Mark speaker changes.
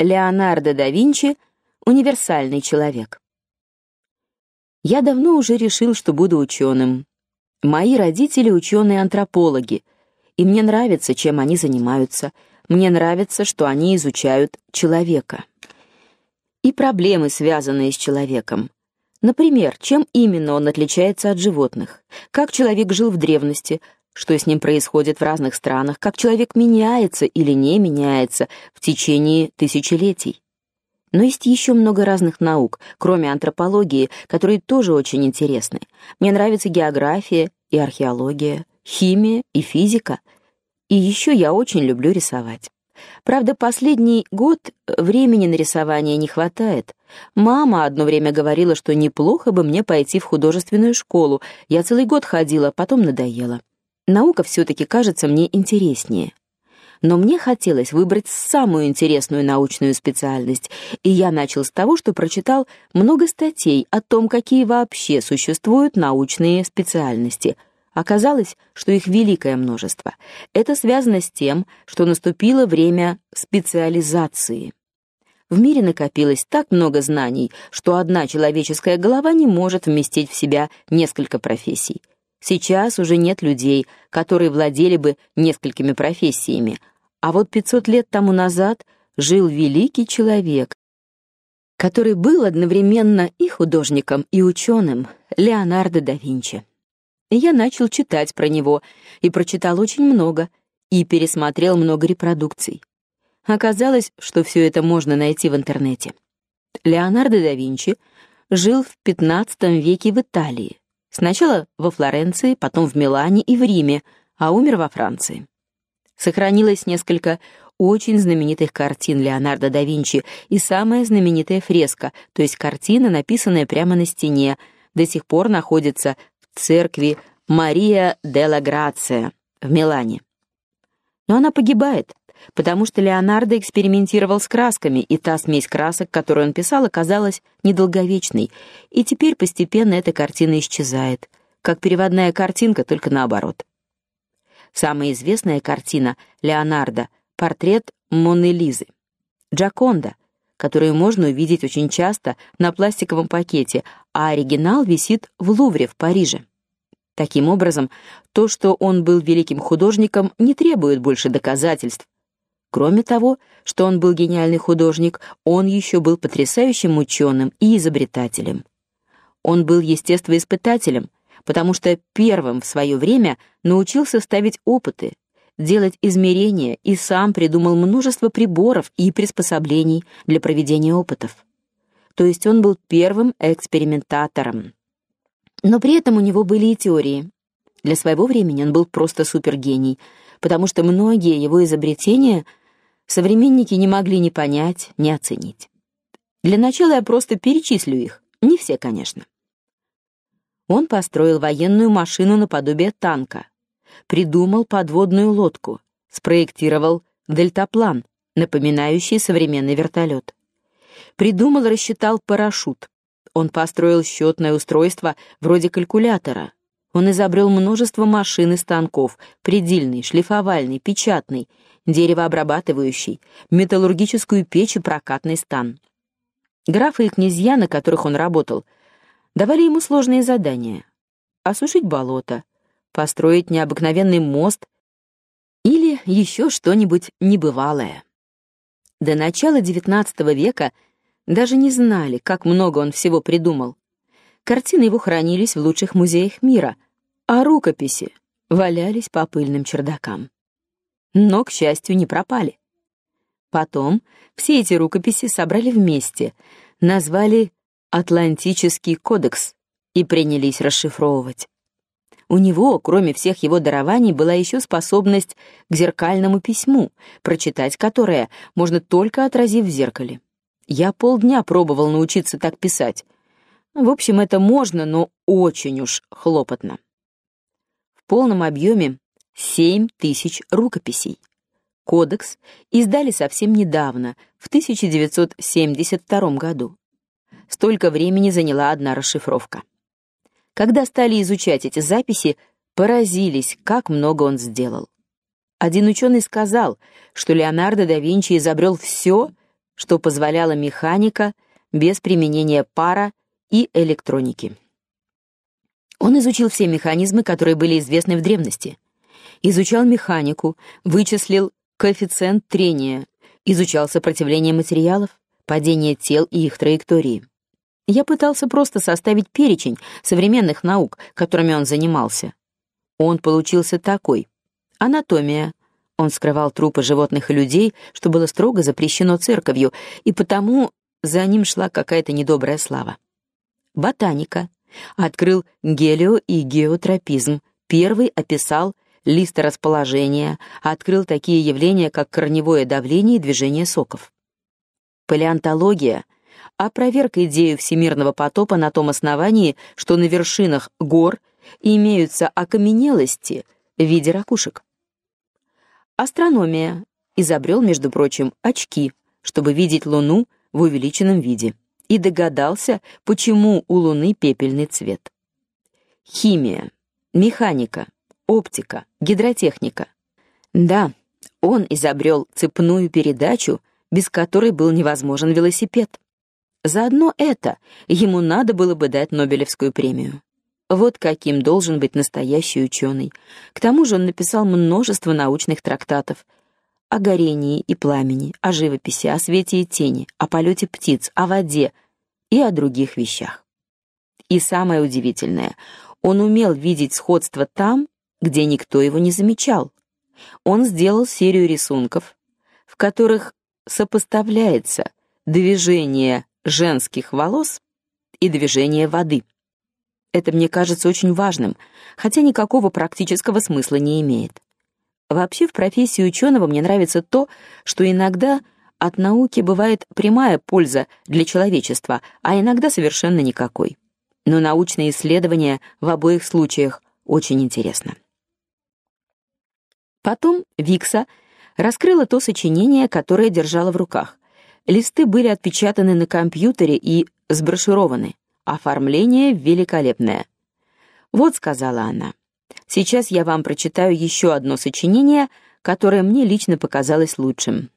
Speaker 1: Леонардо да Винчи универсальный человек. Я давно уже решил, что буду ученым. Мои родители ученые-антропологи, и мне нравится, чем они занимаются. Мне нравится, что они изучают человека. И проблемы, связанные с человеком. Например, чем именно он отличается от животных? Как человек жил в древности? Что с ним происходит в разных странах? Как человек меняется или не меняется в течение тысячелетий? Но есть еще много разных наук, кроме антропологии, которые тоже очень интересны. Мне нравится география и археология, химия и физика. И еще я очень люблю рисовать. Правда, последний год времени на рисование не хватает. Мама одно время говорила, что неплохо бы мне пойти в художественную школу. Я целый год ходила, потом надоело. Наука все таки кажется мне интереснее но мне хотелось выбрать самую интересную научную специальность, и я начал с того, что прочитал много статей о том, какие вообще существуют научные специальности. Оказалось, что их великое множество. Это связано с тем, что наступило время специализации. В мире накопилось так много знаний, что одна человеческая голова не может вместить в себя несколько профессий. Сейчас уже нет людей, которые владели бы несколькими профессиями, а вот 500 лет тому назад жил великий человек, который был одновременно и художником, и ученым, Леонардо да Винчи. Я начал читать про него и прочитал очень много и пересмотрел много репродукций. Оказалось, что все это можно найти в интернете. Леонардо да Винчи жил в XV веке в Италии. Сначала во Флоренции, потом в Милане и в Риме, а умер во Франции. Сохранилось несколько очень знаменитых картин Леонардо да Винчи и самая знаменитая фреска, то есть картина, написанная прямо на стене, до сих пор находится в церкви Мария делла Грация в Милане. Но она погибает, потому что Леонардо экспериментировал с красками, и та смесь красок, которую он писал, оказалась недолговечной, и теперь постепенно эта картина исчезает, как переводная картинка, только наоборот. Самая известная картина Леонардо портрет Моны Лизы. Джаконда, которую можно увидеть очень часто на пластиковом пакете, а оригинал висит в Лувре в Париже. Таким образом, то, что он был великим художником, не требует больше доказательств. Кроме того, что он был гениальный художник, он еще был потрясающим ученым и изобретателем. Он был естествоиспытателем, потому что первым в свое время научился ставить опыты, делать измерения и сам придумал множество приборов и приспособлений для проведения опытов. То есть он был первым экспериментатором. Но при этом у него были и теории. Для своего времени он был просто супергений, потому что многие его изобретения современники не могли ни понять, ни оценить. Для начала я просто перечислю их, не все, конечно. Он построил военную машину наподобие танка, придумал подводную лодку, спроектировал дельтаплан, напоминающий современный вертолет. Придумал, рассчитал парашют. Он построил счетное устройство вроде калькулятора. Он изобрел множество машин и станков: предельный, шлифовальный, печатный, деревообрабатывающий, металлургическую печь и прокатный стан. Графы и князья, на которых он работал, давали ему сложные задания: осушить болото, построить необыкновенный мост или еще что-нибудь небывалое. До начала XIX века даже не знали, как много он всего придумал. Картины его хранились в лучших музеях мира, а рукописи валялись по пыльным чердакам. Но, к счастью, не пропали. Потом все эти рукописи собрали вместе, назвали Атлантический кодекс и принялись расшифровывать. У него, кроме всех его дарований, была еще способность к зеркальному письму, прочитать которое можно только отразив в зеркале. Я полдня пробовал научиться так писать. В общем, это можно, но очень уж хлопотно. В полном объеме семь тысяч рукописей. Кодекс издали совсем недавно, в 1972 году. Столько времени заняла одна расшифровка. Когда стали изучать эти записи, поразились, как много он сделал. Один ученый сказал, что Леонардо да Винчи изобрел все, что позволяла механика без применения пара и электроники. Он изучил все механизмы, которые были известны в древности. Изучал механику, вычислил коэффициент трения, изучал сопротивление материалов, падение тел и их траектории. Я пытался просто составить перечень современных наук, которыми он занимался. Он получился такой: анатомия. Он скрывал трупы животных и людей, что было строго запрещено церковью, и потому за ним шла какая-то недобрая слава. Ботаника. Открыл гелио- и геотропизм. Первый описал листорасположение, открыл такие явления, как корневое давление и движение соков. Палеонтология опроверг идею всемирного потопа на том основании, что на вершинах гор имеются окаменелости в виде ракушек. Астрономия изобрел, между прочим, очки, чтобы видеть Луну в увеличенном виде и догадался, почему у Луны пепельный цвет. Химия, механика, оптика, гидротехника. Да, он изобрел цепную передачу, без которой был невозможен велосипед. Заодно это ему надо было бы дать Нобелевскую премию. Вот каким должен быть настоящий ученый. К тому же он написал множество научных трактатов о горении и пламени, о живописи, о свете и тени, о полете птиц, о воде и о других вещах. И самое удивительное, он умел видеть сходство там, где никто его не замечал. Он сделал серию рисунков, в которых сопоставляется движение женских волос и движение воды. Это мне кажется очень важным, хотя никакого практического смысла не имеет. Вообще в профессии ученого мне нравится то, что иногда от науки бывает прямая польза для человечества, а иногда совершенно никакой. Но научные исследования в обоих случаях очень интересно. Потом Викса раскрыла то сочинение, которое держала в руках. Листы были отпечатаны на компьютере и сброшированы. Оформление великолепное. Вот сказала она. Сейчас я вам прочитаю еще одно сочинение, которое мне лично показалось лучшим.